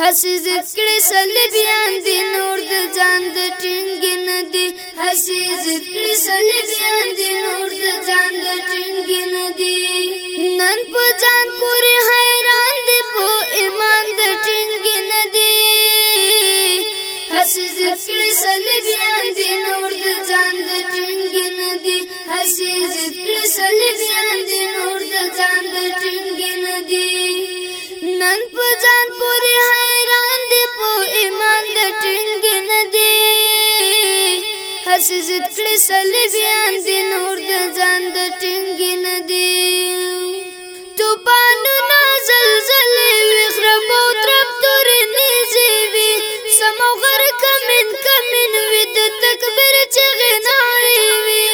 هسې ذکر سلی بیان دی نور د ځان د ټینګ نه دی هسې ذکر سلی بیان دی نور د ځان د ټینګ نه دی نن په ځان پورې حیران دی په ایمان د ټینګ نه دی هسې ذکر سلی بیان دی نور د ځان د ټینګ نه دی هسې ذکر سلی بیان دی نور د ځان د ټینګ نه دی نن په ځان پورې داسې زد کړي صلیبیان دي نور د ځان د ټینګې نه دي توپانونه زلزلې وي غره بوترب تورې نیزې وي سمو غره کمرین کمرین وي د تکبیر چغې نارې وي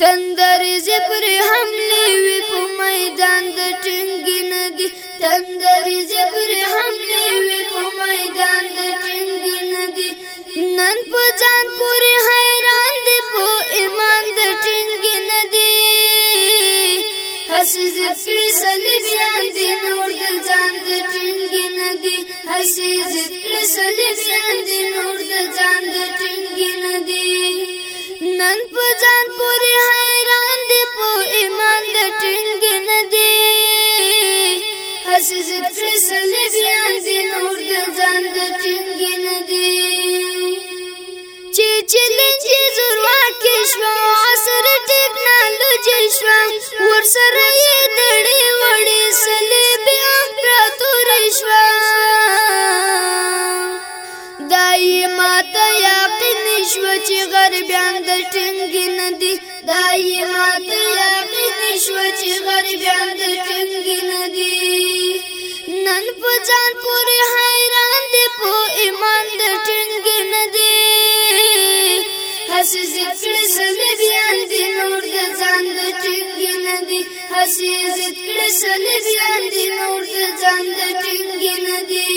تندرې زې پرې حملې وي په میدان د ټینګې نه دي تندرې زې پرې حملې وي زید سپیسلی بیان دی نور د ځان د ټینګې ندی هسې زید سپیسلی بیان دی نور د ځان د ټینګې ندی نن په ځان پورې حیران دی په ایمان د ټینګې ندی هسې زید سپیسلی بیان دی نور د ځان د ټینګې ندی چې چیلنج زور واکې شو عصر ټینګې چې شوم ور سره یې دړې وړې سلې بیا پراتور شوم دای ماته یقین شو چې غربیان د ټنګ نه دي دای ماته یقین شو چې غربیان د ټنګ نه دي نن په ځان پورې حیران دي په ایمان د ټنګ نه دي حسې داسې ضد کړه سلبیان دي نور د ځان د ټینګې نه دي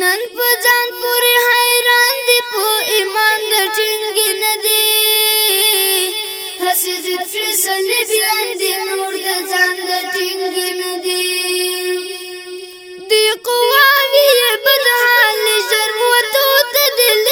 نن په ځان پورې حیران دي په ایمان د ټینګې نه دي هسې ضد کړه سلبیان دي نور د ځان د ټینګې نه دي دي قواوي بد حال ژر وتو ته دل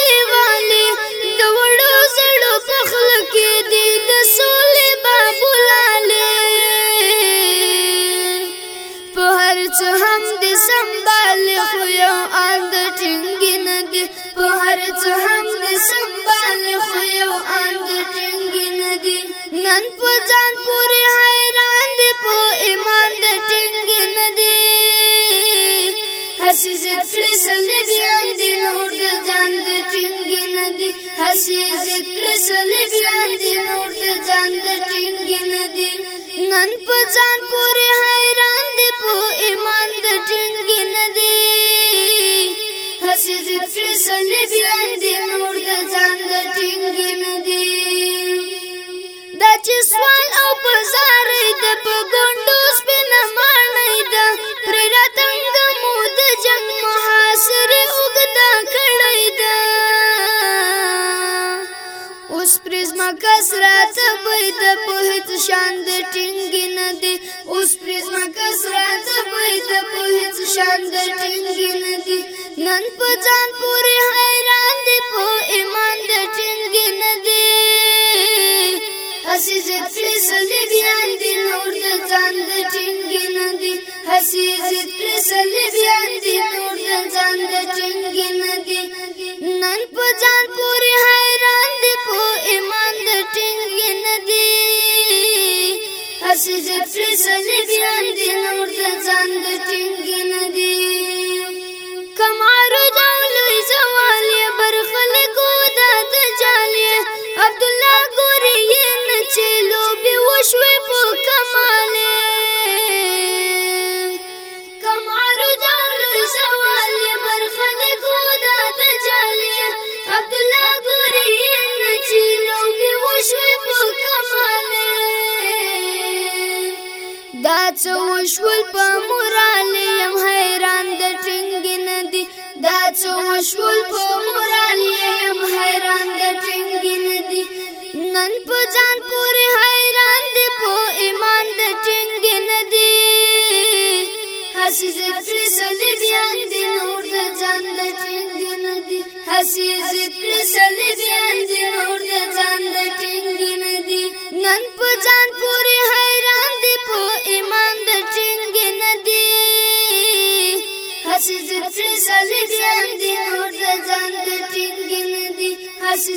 سنبالي خو یو ان د ټینګې نه دی په هر څه هم دې سنبالي خو یو ان د ټینګې نه دی نن په ځان پورې حیران دی په ایمان د ټینګې نه دی هسې زه فلسل دې بیا دې نور د ځان د ټینګې نه دی هسې زه فلسل دې بیا دې نور د ځان د ټینګې نه دی نن په ځان پورې حیران دی په ایمان د ټینګ نه دی هسې ضد فیصلې بیان دی نور د ځان د ټینګ نه دی دا چې سوال او په زارې د په ګوند پریز مکس رات بيد په هیڅ شان د ټینګ نه دی اوس پریز مکس رات بيد په هیڅ شان د ټینګ نه دی نن په ځان پورې حیران دی په ایمان د ټینګ نه دی حسیز پریز له بیان دی نور د ځان د ټینګ نه دی حسیز پریز له بیان چې جفری صلیب یان دی نور د ځان د ټینګ نه دی څه وشول په مورالې يم حیران د ټینګ ندی دا څه وشول په مورالې يم حیران د ټینګ ندی نن په ځان پورې حیران دی په ایمان د ټینګ ندی حسي زه پر سلی بیان دی نور د ځان د ټینګ ندی حسي زه پر سلی بیان دی نور د ځان د ټینګ ندی نن په ځان پورې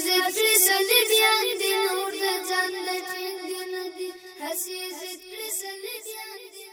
عزت پرسلی دیان دی نور د جنت دی هسی عزت پرسلی دیان دی